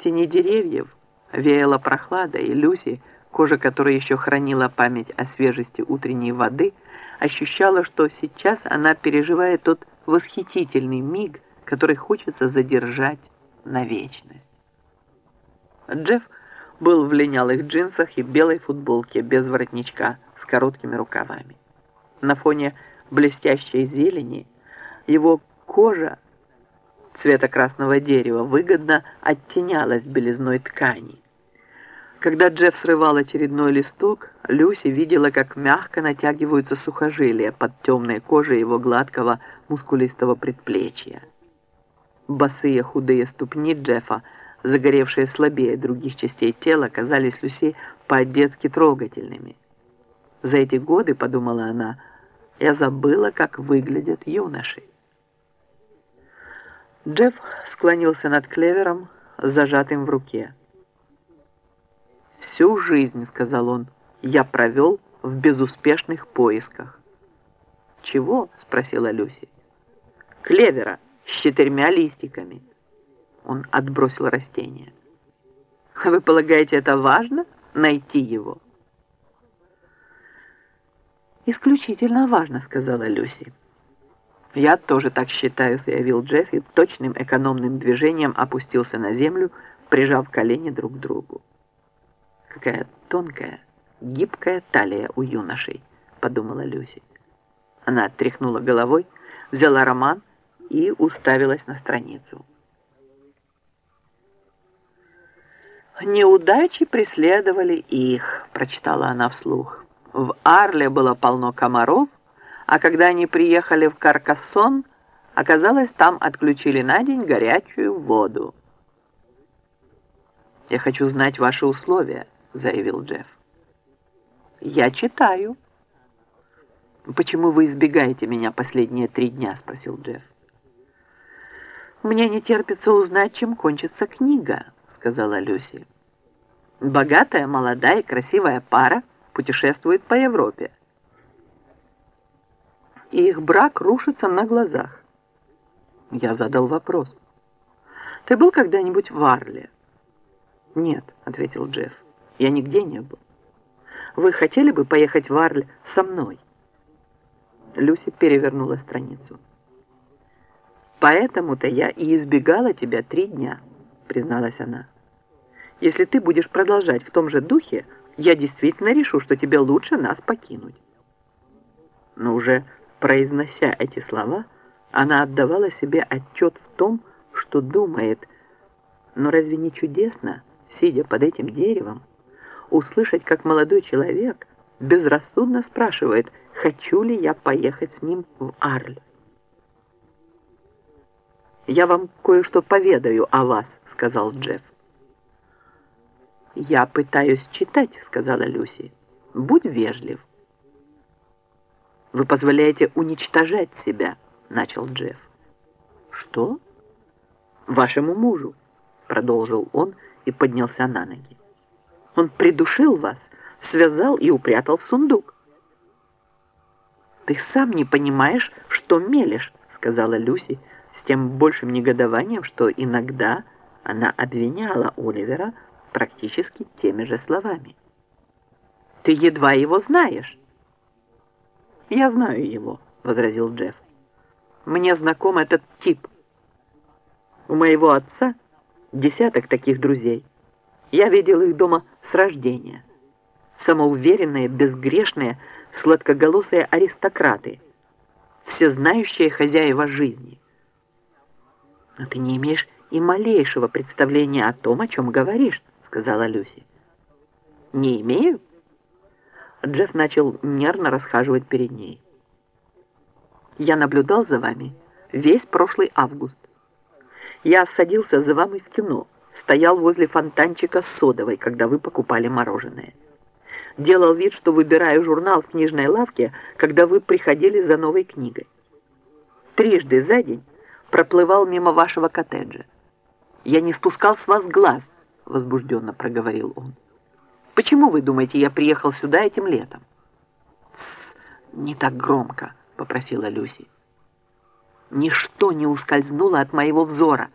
тени деревьев веяло прохладой, и Люси, кожа которой еще хранила память о свежести утренней воды, ощущала, что сейчас она переживает тот восхитительный миг, который хочется задержать на вечность. Джефф был в линялых джинсах и белой футболке без воротничка с короткими рукавами. На фоне блестящей зелени его кожа цвета красного дерева выгодно оттенялась белизной ткани. Когда Джефф срывал очередной листок, Люси видела, как мягко натягиваются сухожилия под темной кожей его гладкого мускулистого предплечья. Босые худые ступни Джеффа, загоревшие слабее других частей тела, казались Люси по-детски трогательными. За эти годы, подумала она, я забыла, как выглядят юноши. Джефф склонился над клевером, зажатым в руке. «Всю жизнь, — сказал он, — я провел в безуспешных поисках». «Чего?» — спросила Люси. «Клевера с четырьмя листиками». Он отбросил растение. «Вы полагаете, это важно — найти его?» «Исключительно важно», — сказала Люси. «Я тоже так считаю», — заявил Джефф и точным экономным движением опустился на землю, прижав колени друг к другу. «Какая тонкая, гибкая талия у юношей», — подумала Люси. Она тряхнула головой, взяла роман и уставилась на страницу. «Неудачи преследовали их», — прочитала она вслух. «В Арле было полно комаров, а когда они приехали в Каркассон, оказалось, там отключили на день горячую воду. «Я хочу знать ваши условия», — заявил Джефф. «Я читаю». «Почему вы избегаете меня последние три дня?» — спросил Джефф. «Мне не терпится узнать, чем кончится книга», — сказала Люси. «Богатая, молодая и красивая пара путешествует по Европе и их брак рушится на глазах. Я задал вопрос. «Ты был когда-нибудь в Арле?» «Нет», — ответил Джефф, — «я нигде не был. Вы хотели бы поехать в Арль со мной?» Люси перевернула страницу. «Поэтому-то я и избегала тебя три дня», — призналась она. «Если ты будешь продолжать в том же духе, я действительно решу, что тебе лучше нас покинуть». Но уже Произнося эти слова, она отдавала себе отчет в том, что думает. Но разве не чудесно, сидя под этим деревом, услышать, как молодой человек безрассудно спрашивает, хочу ли я поехать с ним в Арль? «Я вам кое-что поведаю о вас», — сказал Джефф. «Я пытаюсь читать», — сказала Люси. «Будь вежлив». «Вы позволяете уничтожать себя», — начал Джефф. «Что?» «Вашему мужу», — продолжил он и поднялся на ноги. «Он придушил вас, связал и упрятал в сундук». «Ты сам не понимаешь, что мелешь», — сказала Люси с тем большим негодованием, что иногда она обвиняла Оливера практически теми же словами. «Ты едва его знаешь». «Я знаю его», — возразил Джефф. «Мне знаком этот тип. У моего отца десяток таких друзей. Я видел их дома с рождения. Самоуверенные, безгрешные, сладкоголосые аристократы, всезнающие хозяева жизни. Но ты не имеешь и малейшего представления о том, о чем говоришь», — сказала Люси. «Не имею?» Джефф начал нервно расхаживать перед ней. «Я наблюдал за вами весь прошлый август. Я садился за вами в кино, стоял возле фонтанчика с содовой, когда вы покупали мороженое. Делал вид, что выбираю журнал в книжной лавке, когда вы приходили за новой книгой. Трижды за день проплывал мимо вашего коттеджа. Я не спускал с вас глаз, возбужденно проговорил он. Почему, вы думаете, я приехал сюда этим летом?» «Тссс, не так громко», — попросила Люси. «Ничто не ускользнуло от моего взора»,